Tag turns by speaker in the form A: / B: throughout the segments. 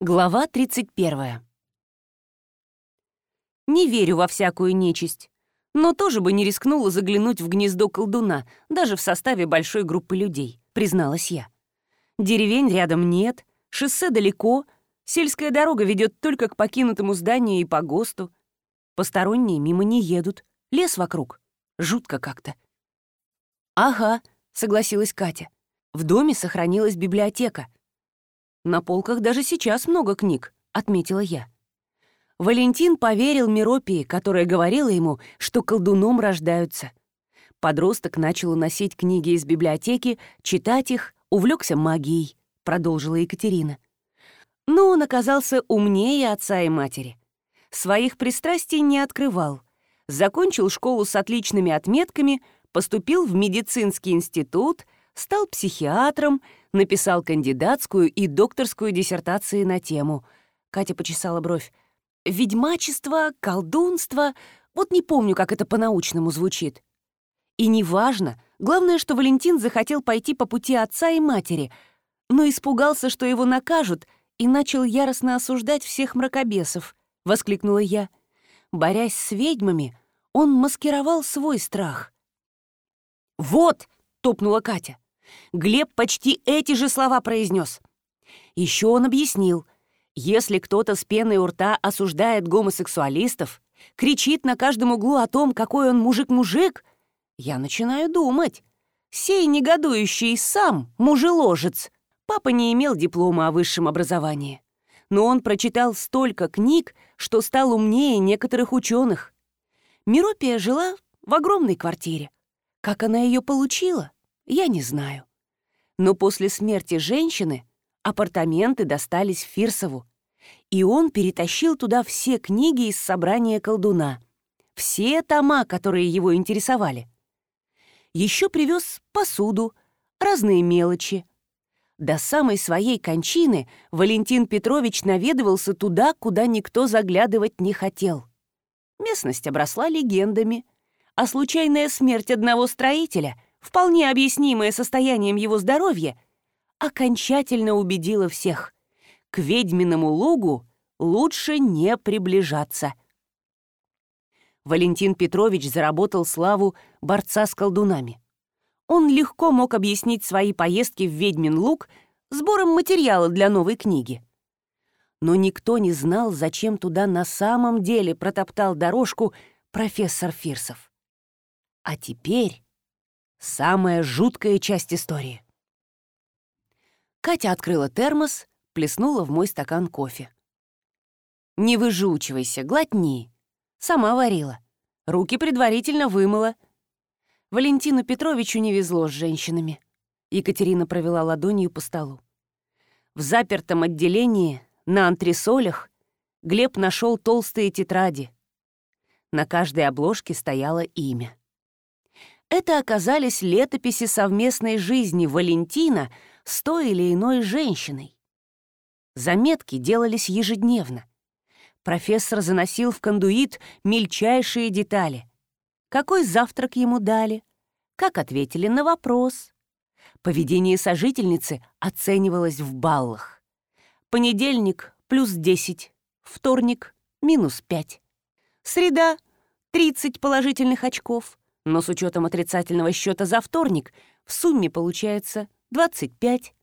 A: Глава 31. Не верю во всякую нечисть, но тоже бы не рискнула заглянуть в гнездо колдуна, даже в составе большой группы людей, призналась я. Деревень рядом нет, шоссе далеко, сельская дорога ведет только к покинутому зданию и по ГОСТу. Посторонние мимо не едут, лес вокруг. Жутко как-то. «Ага», — согласилась Катя. «В доме сохранилась библиотека — на полках даже сейчас много книг», — отметила я. Валентин поверил Миропии, которая говорила ему, что колдуном рождаются. Подросток начал уносить книги из библиотеки, читать их, увлекся магией, продолжила Екатерина. Но он оказался умнее отца и матери. Своих пристрастий не открывал. Закончил школу с отличными отметками, поступил в медицинский институт — стал психиатром, написал кандидатскую и докторскую диссертации на тему. Катя почесала бровь. «Ведьмачество, колдунство...» Вот не помню, как это по-научному звучит. И неважно, главное, что Валентин захотел пойти по пути отца и матери, но испугался, что его накажут, и начал яростно осуждать всех мракобесов, — воскликнула я. Борясь с ведьмами, он маскировал свой страх. «Вот!» — топнула Катя. Глеб почти эти же слова произнес. Еще он объяснил, если кто-то с пеной у рта осуждает гомосексуалистов, кричит на каждом углу о том, какой он мужик-мужик, я начинаю думать. Сей негодующий сам мужеложец. Папа не имел диплома о высшем образовании. Но он прочитал столько книг, что стал умнее некоторых ученых. Миропия жила в огромной квартире. Как она ее получила? Я не знаю. Но после смерти женщины апартаменты достались Фирсову, и он перетащил туда все книги из собрания колдуна, все тома, которые его интересовали. Еще привез посуду, разные мелочи. До самой своей кончины Валентин Петрович наведывался туда, куда никто заглядывать не хотел. Местность обросла легендами, а случайная смерть одного строителя — вполне объяснимое состоянием его здоровья, а окончательно убедила всех. К ведьминому лугу лучше не приближаться. Валентин Петрович заработал славу борца с колдунами. Он легко мог объяснить свои поездки в Ведьмин Луг сбором материала для новой книги. Но никто не знал, зачем туда на самом деле протоптал дорожку профессор Фирсов. А теперь Самая жуткая часть истории. Катя открыла термос, плеснула в мой стакан кофе. «Не выжучивайся, глотни!» Сама варила. Руки предварительно вымыла. Валентину Петровичу не везло с женщинами. Екатерина провела ладонью по столу. В запертом отделении, на антресолях, Глеб нашел толстые тетради. На каждой обложке стояло имя. Это оказались летописи совместной жизни Валентина с той или иной женщиной. Заметки делались ежедневно. Профессор заносил в кондуит мельчайшие детали. Какой завтрак ему дали? Как ответили на вопрос? Поведение сожительницы оценивалось в баллах. Понедельник — плюс 10, вторник — минус 5. Среда — 30 положительных очков, но с учетом отрицательного счета за вторник в сумме получается 25.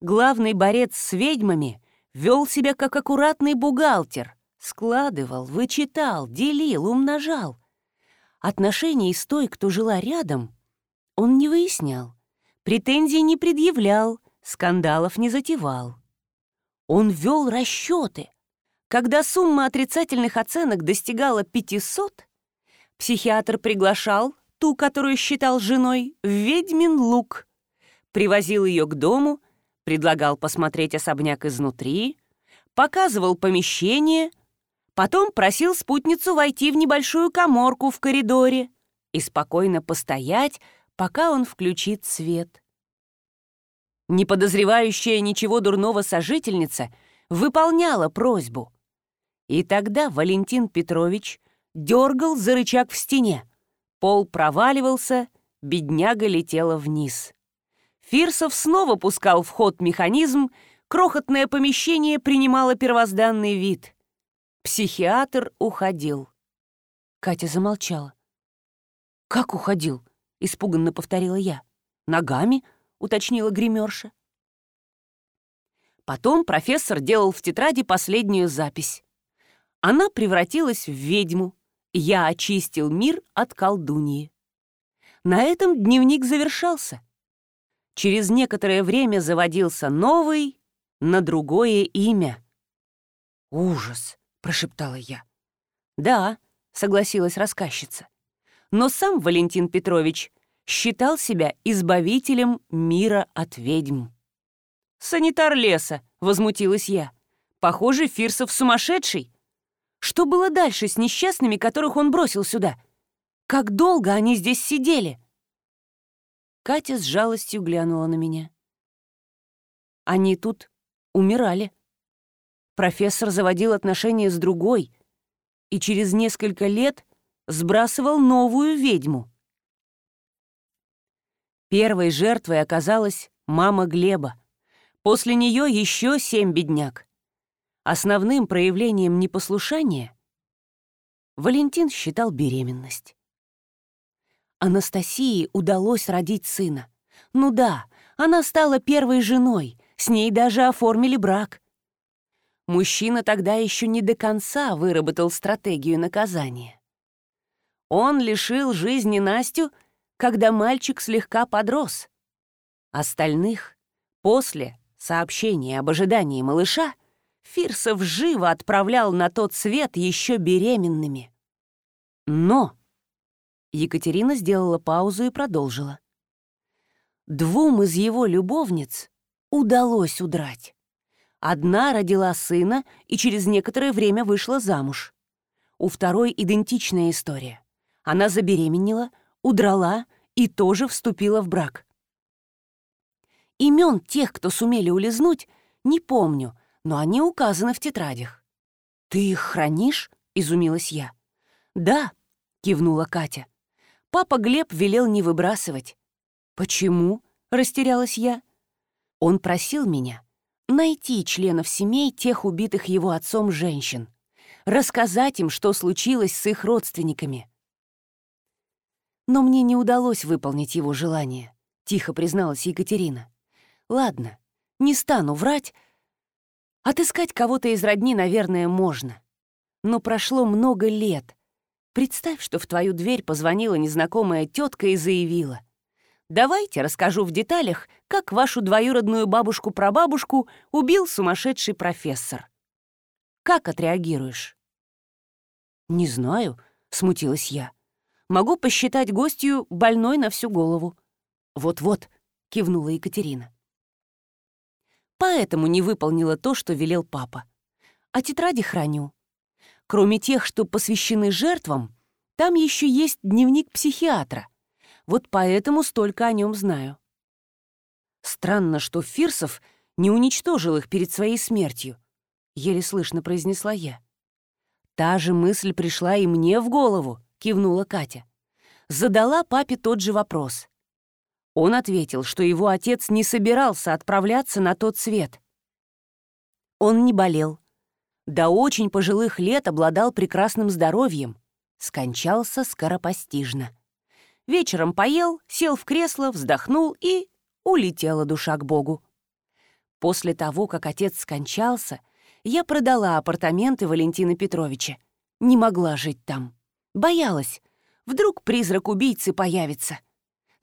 A: Главный борец с ведьмами вел себя как аккуратный бухгалтер. Складывал, вычитал, делил, умножал. Отношений с той, кто жила рядом, он не выяснял. Претензий не предъявлял, скандалов не затевал. Он вел расчеты. Когда сумма отрицательных оценок достигала 500, Психиатр приглашал ту, которую считал женой, в ведьмин лук. Привозил ее к дому, предлагал посмотреть особняк изнутри, показывал помещение, потом просил спутницу войти в небольшую коморку в коридоре и спокойно постоять, пока он включит свет. Не подозревающая ничего дурного сожительница выполняла просьбу. И тогда Валентин Петрович дергал за рычаг в стене. Пол проваливался, бедняга летела вниз. Фирсов снова пускал в ход механизм, крохотное помещение принимало первозданный вид. Психиатр уходил. Катя замолчала. «Как уходил?» — испуганно повторила я. «Ногами?» — уточнила гримерша. Потом профессор делал в тетради последнюю запись. Она превратилась в ведьму, я очистил мир от колдуньи. На этом дневник завершался. Через некоторое время заводился новый на другое имя. «Ужас!» — прошептала я. «Да», — согласилась рассказчица. Но сам Валентин Петрович считал себя избавителем мира от ведьм. «Санитар леса!» — возмутилась я. «Похоже, Фирсов сумасшедший!» Что было дальше с несчастными, которых он бросил сюда? Как долго они здесь сидели? Катя с жалостью глянула на меня. Они тут умирали. Профессор заводил отношения с другой и через несколько лет сбрасывал новую ведьму. Первой жертвой оказалась мама Глеба. После нее еще семь бедняк. Основным проявлением непослушания Валентин считал беременность. Анастасии удалось родить сына. Ну да, она стала первой женой, с ней даже оформили брак. Мужчина тогда еще не до конца выработал стратегию наказания. Он лишил жизни Настю, когда мальчик слегка подрос. Остальных, после сообщения об ожидании малыша, Фирсов живо отправлял на тот свет еще беременными. Но Екатерина сделала паузу и продолжила. Двум из его любовниц удалось удрать. Одна родила сына и через некоторое время вышла замуж. У второй идентичная история. Она забеременела, удрала и тоже вступила в брак. Имен тех, кто сумели улизнуть, не помню — но они указаны в тетрадях. «Ты их хранишь?» — изумилась я. «Да», — кивнула Катя. «Папа Глеб велел не выбрасывать». «Почему?» — растерялась я. Он просил меня найти членов семей тех убитых его отцом женщин, рассказать им, что случилось с их родственниками. Но мне не удалось выполнить его желание, тихо призналась Екатерина. Ладно, не стану врать, Отыскать кого-то из родни, наверное, можно. Но прошло много лет. Представь, что в твою дверь позвонила незнакомая тетка и заявила. «Давайте расскажу в деталях, как вашу двоюродную бабушку-прабабушку убил сумасшедший профессор». Как отреагируешь? «Не знаю», — смутилась я. «Могу посчитать гостью больной на всю голову». «Вот-вот», — кивнула Екатерина поэтому не выполнила то, что велел папа. А тетради храню. Кроме тех, что посвящены жертвам, там еще есть дневник психиатра. Вот поэтому столько о нем знаю. Странно, что Фирсов не уничтожил их перед своей смертью, еле слышно произнесла я. Та же мысль пришла и мне в голову, кивнула Катя. Задала папе тот же вопрос. Он ответил, что его отец не собирался отправляться на тот свет. Он не болел. До очень пожилых лет обладал прекрасным здоровьем. Скончался скоропостижно. Вечером поел, сел в кресло, вздохнул и улетела душа к Богу. После того, как отец скончался, я продала апартаменты Валентина Петровича. Не могла жить там. Боялась. Вдруг призрак убийцы появится.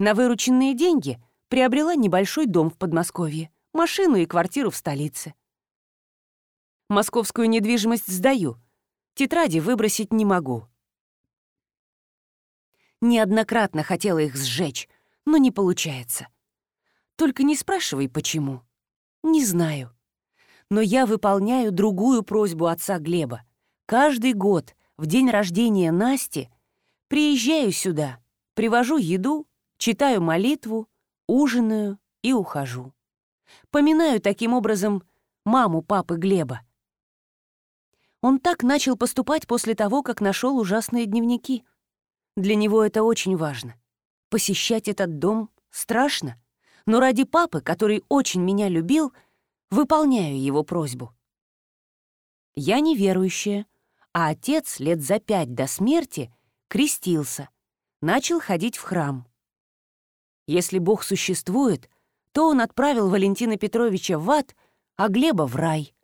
A: На вырученные деньги приобрела небольшой дом в Подмосковье, машину и квартиру в столице. Московскую недвижимость сдаю. Тетради выбросить не могу. Неоднократно хотела их сжечь, но не получается. Только не спрашивай, почему. Не знаю. Но я выполняю другую просьбу отца Глеба. Каждый год, в день рождения Насти, приезжаю сюда, привожу еду читаю молитву, ужинаю и ухожу. Поминаю таким образом маму папы Глеба. Он так начал поступать после того, как нашел ужасные дневники. Для него это очень важно. Посещать этот дом страшно, но ради папы, который очень меня любил, выполняю его просьбу. Я неверующая, а отец лет за пять до смерти крестился, начал ходить в храм. Если Бог существует, то он отправил Валентина Петровича в ад, а Глеба в рай.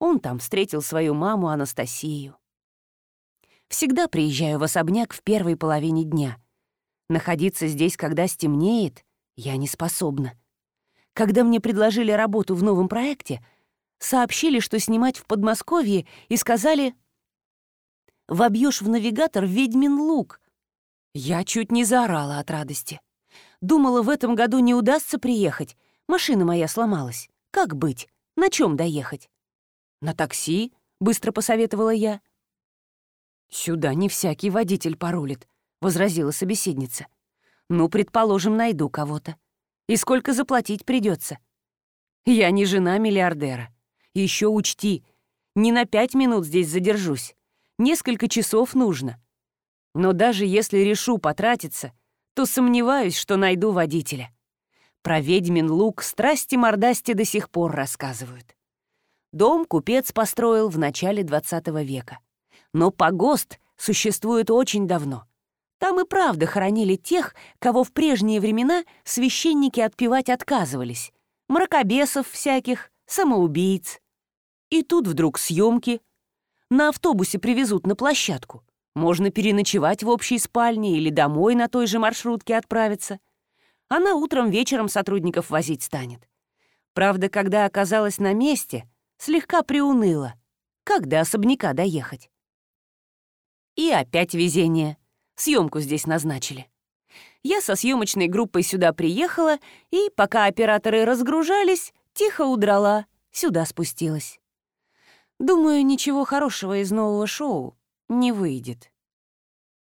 A: Он там встретил свою маму Анастасию. Всегда приезжаю в особняк в первой половине дня. Находиться здесь, когда стемнеет, я не способна. Когда мне предложили работу в новом проекте, сообщили, что снимать в Подмосковье, и сказали «Вобьешь в навигатор ведьмин лук». Я чуть не заорала от радости. Думала, в этом году не удастся приехать. Машина моя сломалась. Как быть? На чем доехать? На такси, быстро посоветовала я. Сюда не всякий водитель порулит, возразила собеседница. Ну, предположим, найду кого-то. И сколько заплатить придется? Я не жена миллиардера. Еще учти, не на пять минут здесь задержусь. Несколько часов нужно. Но даже если решу потратиться, то сомневаюсь, что найду водителя. Про ведьмин лук страсти мордасти до сих пор рассказывают. Дом купец построил в начале 20 века. Но погост существует очень давно. Там и правда хоронили тех, кого в прежние времена священники отпевать отказывались. Мракобесов всяких, самоубийц. И тут вдруг съемки. На автобусе привезут на площадку. Можно переночевать в общей спальне или домой на той же маршрутке отправиться. Она утром вечером сотрудников возить станет. Правда, когда оказалась на месте, слегка приуныла. Как до особняка доехать? И опять везение. Съемку здесь назначили. Я со съемочной группой сюда приехала, и пока операторы разгружались, тихо удрала, сюда спустилась. Думаю, ничего хорошего из нового шоу не выйдет.